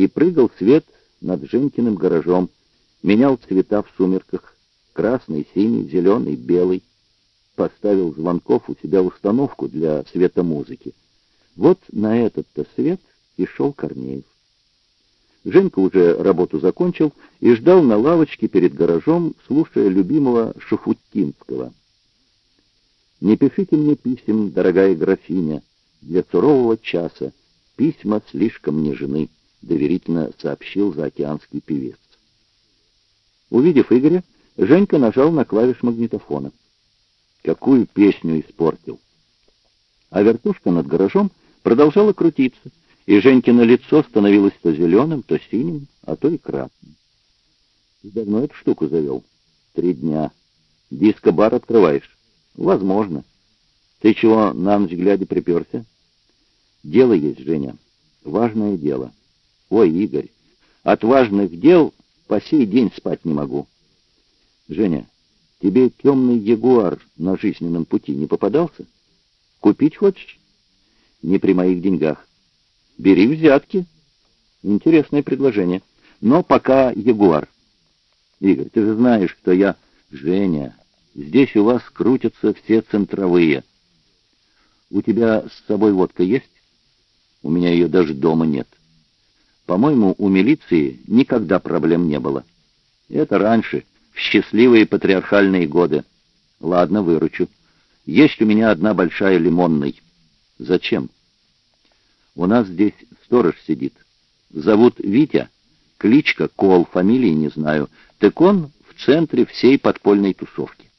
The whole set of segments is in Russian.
и прыгал свет над Женькиным гаражом, менял цвета в сумерках, красный, синий, зеленый, белый. Поставил Звонков у себя установку для света музыки. Вот на этот-то свет и шел Корнеев. Женька уже работу закончил и ждал на лавочке перед гаражом, слушая любимого Шафутинского. «Не пишите мне писем, дорогая графиня, для сурового часа. Письма слишком нежны», — доверительно сообщил заокеанский певец. Увидев Игоря, Женька нажал на клавиш магнитофона. Какую песню испортил? А вертушка над гаражом продолжала крутиться, и Женькино лицо становилось то зеленым, то синим, а то и красным. Давно эту штуку завел? Три дня. Диско-бар открываешь? Возможно. Ты чего на ночь глядя приперся? Дело есть, Женя. Важное дело. Ой, Игорь, от важных дел по сей день спать не могу. Женя, тебе темный ягуар на жизненном пути не попадался? Купить хочешь? Не при моих деньгах. Бери взятки. Интересное предложение. Но пока ягуар. Игорь, ты же знаешь, что я... Женя, здесь у вас крутятся все центровые. У тебя с собой водка есть? У меня ее даже дома нет. По-моему, у милиции никогда проблем не было. Это раньше, в счастливые патриархальные годы. Ладно, выручу. Есть у меня одна большая лимонной. Зачем? У нас здесь сторож сидит. Зовут Витя. Кличка Кол, фамилии не знаю. Так он в центре всей подпольной тусовки.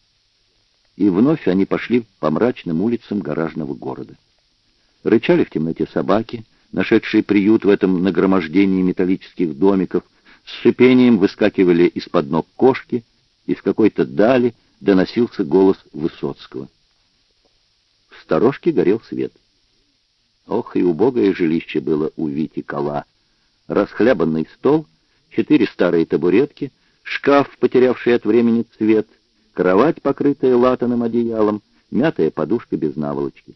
И вновь они пошли по мрачным улицам гаражного города. Рычали в темноте собаки, нашедшие приют в этом нагромождении металлических домиков, с шипением выскакивали из-под ног кошки, из какой-то дали доносился голос Высоцкого. В сторожке горел свет. Ох, и убогое жилище было у Вити Кола. Расхлябанный стол, четыре старые табуретки, шкаф, потерявший от времени цвет, кровать, покрытая латаным одеялом, мятая подушка без наволочки.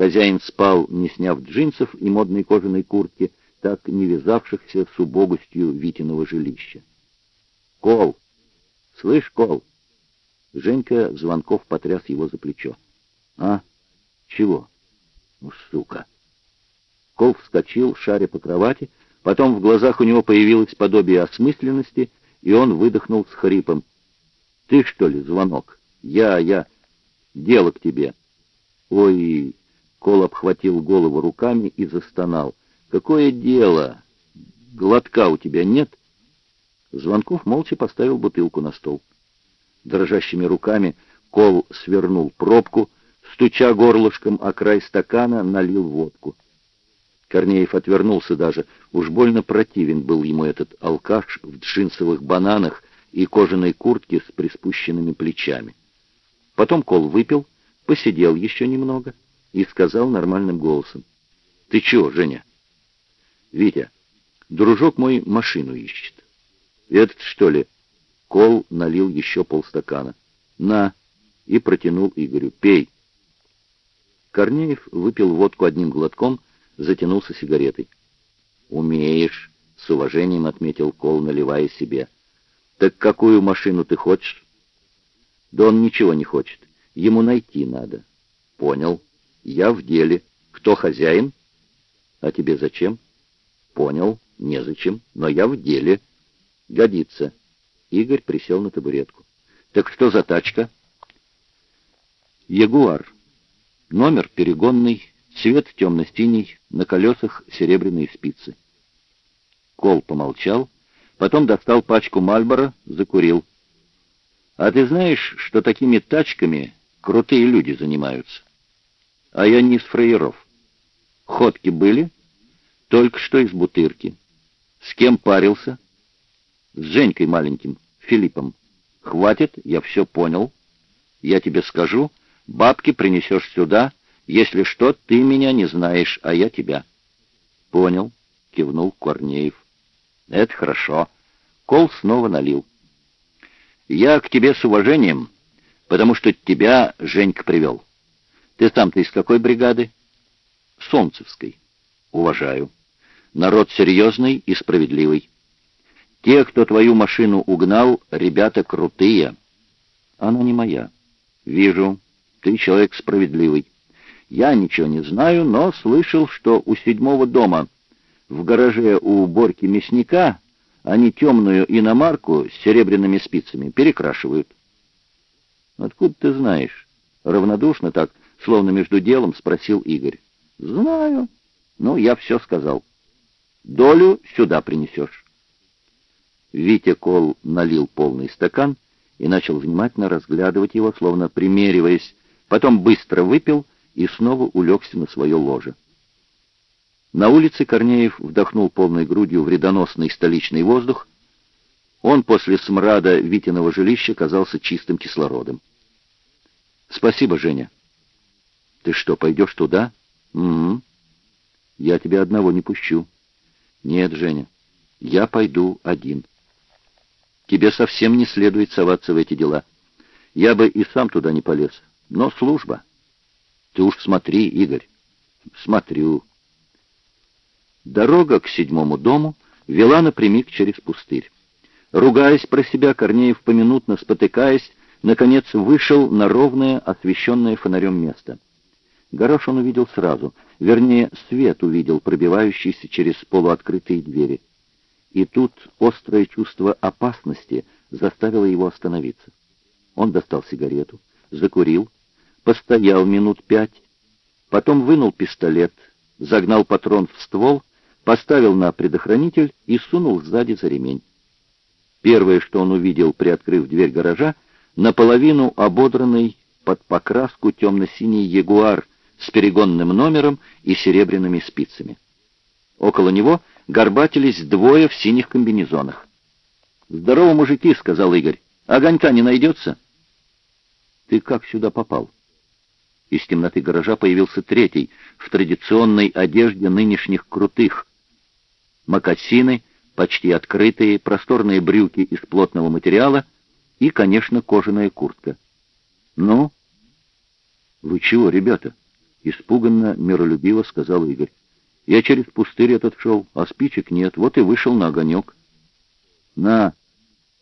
Хозяин спал, не сняв джинсов и модной кожаной куртки, так не вязавшихся с убогостью Витиного жилища. «Кол! Слышь, Кол!» Женька Звонков потряс его за плечо. «А? Чего?» «Ну, сука!» Кол вскочил, шаря по кровати, потом в глазах у него появилось подобие осмысленности, и он выдохнул с хрипом. «Ты, что ли, звонок? Я, я. Дело к тебе». «Ой!» Кол обхватил голову руками и застонал. «Какое дело? Глотка у тебя нет?» Звонков молча поставил бутылку на стол. Дрожащими руками Кол свернул пробку, стуча горлышком о край стакана, налил водку. Корнеев отвернулся даже. Уж больно противен был ему этот алкаш в джинсовых бананах и кожаной куртке с приспущенными плечами. Потом Кол выпил, посидел еще немного и сказал нормальным голосом. «Ты чего, Женя?» «Витя, дружок мой машину ищет». «Этот, что ли?» Кол налил еще полстакана. «На!» и протянул Игорю. «Пей!» Корнеев выпил водку одним глотком, затянулся сигаретой. «Умеешь», — с уважением отметил Кол, наливая себе. «Так какую машину ты хочешь?» «Да он ничего не хочет. Ему найти надо». «Понял. Я в деле. Кто хозяин?» «А тебе зачем?» «Понял. Незачем. Но я в деле». «Годится». Игорь присел на табуретку. «Так что за тачка?» «Ягуар». Номер перегонный, цвет темно-синий, на колесах серебряные спицы. Кол помолчал, потом достал пачку Мальбора, закурил. «А ты знаешь, что такими тачками крутые люди занимаются?» «А я не из фраеров. Ходки были?» «Только что из бутырки. С кем парился?» «С Женькой маленьким, Филиппом. Хватит, я все понял. Я тебе скажу, Бабки принесешь сюда. Если что, ты меня не знаешь, а я тебя». «Понял», — кивнул Корнеев. «Это хорошо». Кол снова налил. «Я к тебе с уважением, потому что тебя Женька привел. Ты сам-то из какой бригады?» «Солнцевской». «Уважаю. Народ серьезный и справедливый. Те, кто твою машину угнал, ребята крутые. Она не моя. Вижу, ты человек справедливый. Я ничего не знаю, но слышал, что у седьмого дома в гараже у Борьки мясника они темную иномарку с серебряными спицами перекрашивают. Откуда ты знаешь? Равнодушно так, словно между делом, спросил Игорь. Знаю. Ну, я все сказал. Долю сюда принесешь. Витя Кол налил полный стакан и начал внимательно разглядывать его, словно примериваясь, потом быстро выпил и снова улегся на свое ложе. На улице Корнеев вдохнул полной грудью вредоносный столичный воздух. Он после смрада Витиного жилища казался чистым кислородом. «Спасибо, Женя». «Ты что, пойдешь туда?» «Угу. Я тебя одного не пущу». «Нет, Женя, я пойду один». «Тебе совсем не следует соваться в эти дела. Я бы и сам туда не полез. Но служба». «Ты уж смотри, Игорь». «Смотрю». Дорога к седьмому дому вела напрямик через пустырь. Ругаясь про себя, Корнеев, поминутно спотыкаясь, наконец вышел на ровное, освещенное фонарем место. Гараж он увидел сразу, вернее, свет увидел, пробивающийся через полуоткрытые двери. И тут острое чувство опасности заставило его остановиться. Он достал сигарету, закурил, постоял минут пять, потом вынул пистолет, загнал патрон в ствол поставил на предохранитель и сунул сзади за ремень. Первое, что он увидел, приоткрыв дверь гаража, наполовину ободранный под покраску темно-синий ягуар с перегонным номером и серебряными спицами. Около него горбатились двое в синих комбинезонах. «Здорово, мужики!» — сказал Игорь. «Огонька не найдется?» «Ты как сюда попал?» Из темноты гаража появился третий, в традиционной одежде нынешних крутых, мокасины, почти открытые, просторные брюки из плотного материала и, конечно, кожаная куртка. «Ну?» «Вы чего, ребята?» — испуганно, миролюбиво сказал Игорь. «Я через пустырь этот шел, а спичек нет, вот и вышел на огонек». «На!»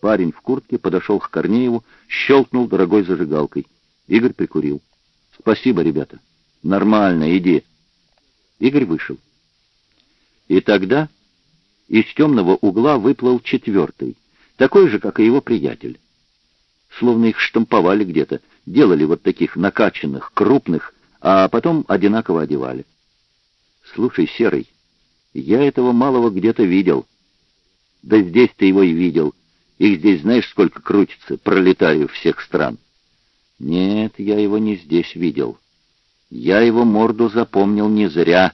Парень в куртке подошел к Корнееву, щелкнул дорогой зажигалкой. Игорь прикурил. «Спасибо, ребята. Нормально, иди». Игорь вышел. И тогда из темного угла выплыл четвертый, такой же, как и его приятель. Словно их штамповали где-то, делали вот таких накачанных, крупных, а потом одинаково одевали. «Слушай, Серый, я этого малого где-то видел». «Да здесь ты его и видел. Их здесь знаешь, сколько крутится, пролетариев всех стран». «Нет, я его не здесь видел. Я его морду запомнил не зря»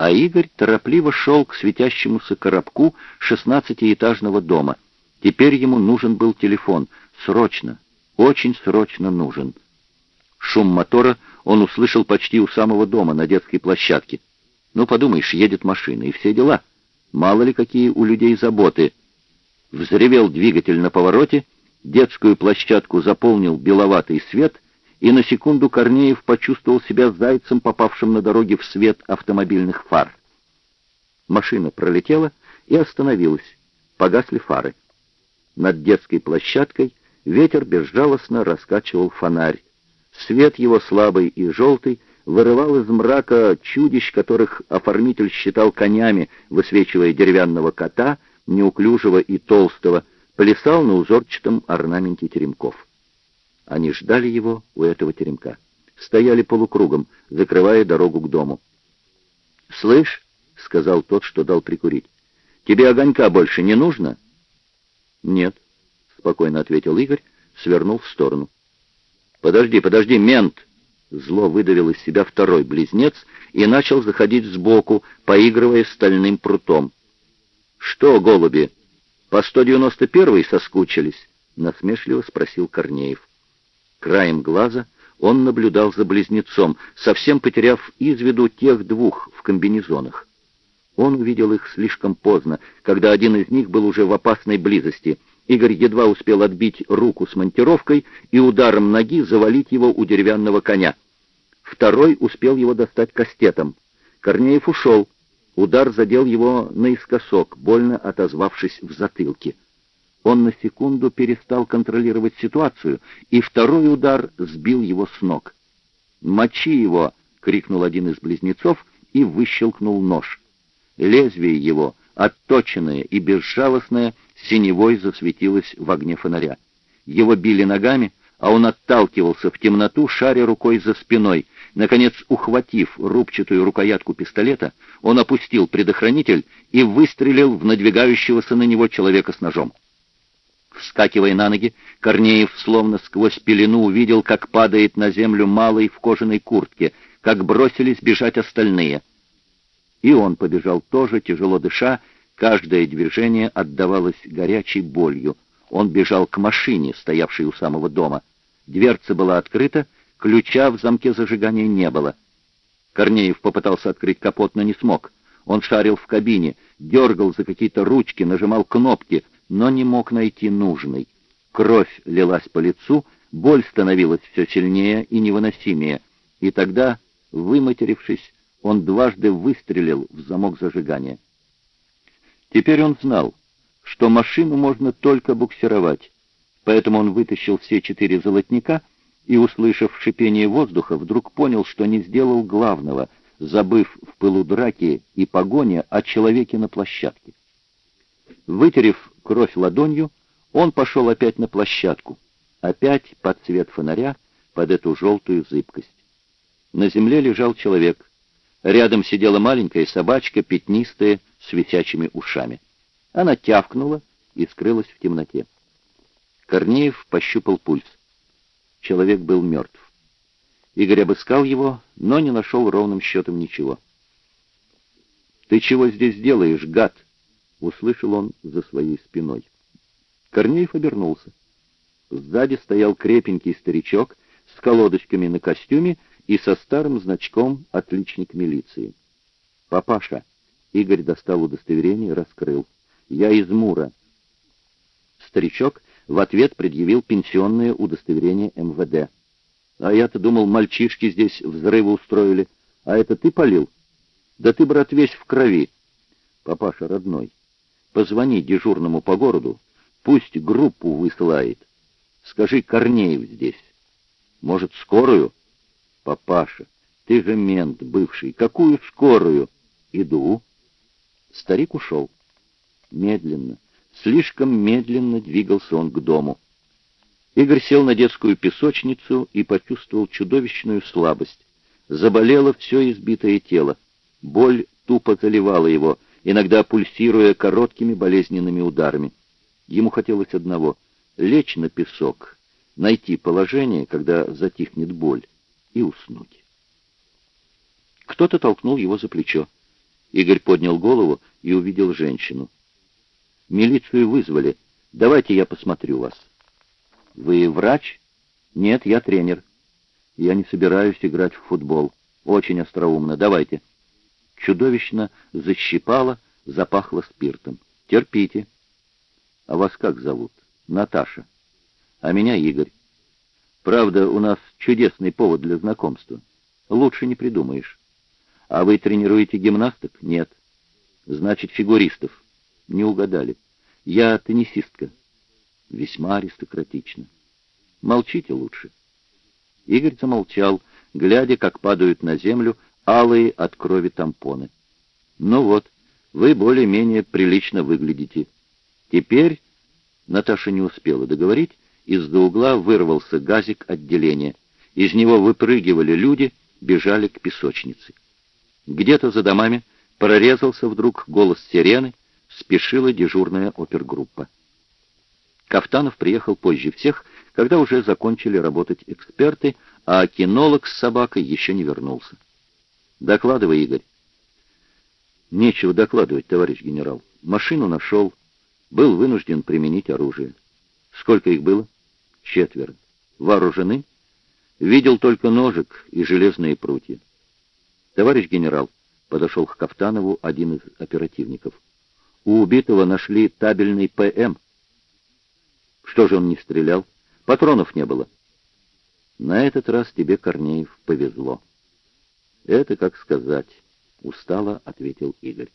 а Игорь торопливо шел к светящемуся коробку шестнадцатиэтажного дома. Теперь ему нужен был телефон. Срочно, очень срочно нужен. Шум мотора он услышал почти у самого дома, на детской площадке. Ну, подумаешь, едет машина, и все дела. Мало ли какие у людей заботы. Взревел двигатель на повороте, детскую площадку заполнил беловатый свет — и на секунду Корнеев почувствовал себя зайцем, попавшим на дороге в свет автомобильных фар. Машина пролетела и остановилась. Погасли фары. Над детской площадкой ветер безжалостно раскачивал фонарь. Свет его слабый и желтый вырывал из мрака чудищ, которых оформитель считал конями, высвечивая деревянного кота, неуклюжего и толстого, плясал на узорчатом орнаменте теремков. Они ждали его у этого теремка. Стояли полукругом, закрывая дорогу к дому. «Слышь», — сказал тот, что дал прикурить, — «тебе огонька больше не нужно?» «Нет», — спокойно ответил Игорь, свернул в сторону. «Подожди, подожди, мент!» Зло выдавил из себя второй близнец и начал заходить сбоку, поигрывая стальным прутом. «Что, голуби, по 191-й соскучились?» — насмешливо спросил Корнеев. Краем глаза он наблюдал за близнецом, совсем потеряв из виду тех двух в комбинезонах. Он увидел их слишком поздно, когда один из них был уже в опасной близости. Игорь едва успел отбить руку с монтировкой и ударом ноги завалить его у деревянного коня. Второй успел его достать кастетом. Корнеев ушел. Удар задел его наискосок, больно отозвавшись в затылке. Он на секунду перестал контролировать ситуацию, и второй удар сбил его с ног. «Мочи его!» — крикнул один из близнецов и выщелкнул нож. Лезвие его, отточенное и безжалостное, синевой засветилось в огне фонаря. Его били ногами, а он отталкивался в темноту, шаря рукой за спиной. Наконец, ухватив рубчатую рукоятку пистолета, он опустил предохранитель и выстрелил в надвигающегося на него человека с ножом. Вскакивая на ноги, Корнеев словно сквозь пелену увидел, как падает на землю малый в кожаной куртке, как бросились бежать остальные. И он побежал тоже, тяжело дыша, каждое движение отдавалось горячей болью. Он бежал к машине, стоявшей у самого дома. Дверца была открыта, ключа в замке зажигания не было. Корнеев попытался открыть капот, но не смог. Он шарил в кабине, дергал за какие-то ручки, нажимал кнопки, но не мог найти нужной. Кровь лилась по лицу, боль становилась все сильнее и невыносимее, и тогда, выматерившись, он дважды выстрелил в замок зажигания. Теперь он знал, что машину можно только буксировать, поэтому он вытащил все четыре золотника и, услышав шипение воздуха, вдруг понял, что не сделал главного, забыв в пылу драки и погоне о человеке на площадке. Вытерев кровь ладонью, он пошел опять на площадку, опять под цвет фонаря, под эту желтую зыбкость. На земле лежал человек. Рядом сидела маленькая собачка, пятнистая, с висячими ушами. Она тявкнула и скрылась в темноте. Корнеев пощупал пульс. Человек был мертв. Игорь обыскал его, но не нашел ровным счетом ничего. «Ты чего здесь делаешь, гад?» — услышал он за своей спиной. Корнеев обернулся. Сзади стоял крепенький старичок с колодочками на костюме и со старым значком «Отличник милиции». «Папаша!» — Игорь достал удостоверение раскрыл. «Я из Мура». Старичок в ответ предъявил пенсионное удостоверение МВД. «А я-то думал, мальчишки здесь взрывы устроили. А это ты полил? Да ты, брат, весь в крови. Папаша родной, Позвони дежурному по городу, пусть группу высылает. Скажи, Корнеев здесь. Может, скорую? Папаша, ты же мент бывший. Какую скорую? Иду. Старик ушел. Медленно, слишком медленно двигался он к дому. Игорь сел на детскую песочницу и почувствовал чудовищную слабость. Заболело все избитое тело. Боль тупо заливала его — иногда пульсируя короткими болезненными ударами. Ему хотелось одного — лечь на песок, найти положение, когда затихнет боль, и уснуть. Кто-то толкнул его за плечо. Игорь поднял голову и увидел женщину. «Милицию вызвали. Давайте я посмотрю вас». «Вы врач?» «Нет, я тренер. Я не собираюсь играть в футбол. Очень остроумно. Давайте» чудовищно защипало, запахло спиртом. Терпите. А вас как зовут? Наташа. А меня Игорь. Правда, у нас чудесный повод для знакомства. Лучше не придумаешь. А вы тренируете гимнасток? Нет. Значит, фигуристов. Не угадали. Я теннисистка. Весьма аристократично. Молчите лучше. Игорь замолчал, глядя, как падают на землю алые от крови тампоны. Ну вот, вы более-менее прилично выглядите. Теперь Наташа не успела договорить, из-за угла вырвался газик отделения. Из него выпрыгивали люди, бежали к песочнице. Где-то за домами прорезался вдруг голос сирены, спешила дежурная опергруппа. Кафтанов приехал позже всех, когда уже закончили работать эксперты, а кинолог с собакой еще не вернулся. Докладывай, Игорь. Нечего докладывать, товарищ генерал. Машину нашел. Был вынужден применить оружие. Сколько их было? Четверо. Вооружены? Видел только ножик и железные прутья. Товарищ генерал, подошел к Кафтанову один из оперативников. У убитого нашли табельный ПМ. Что же он не стрелял? Патронов не было. На этот раз тебе, Корнеев, повезло. Это как сказать. устало ответил Игорь.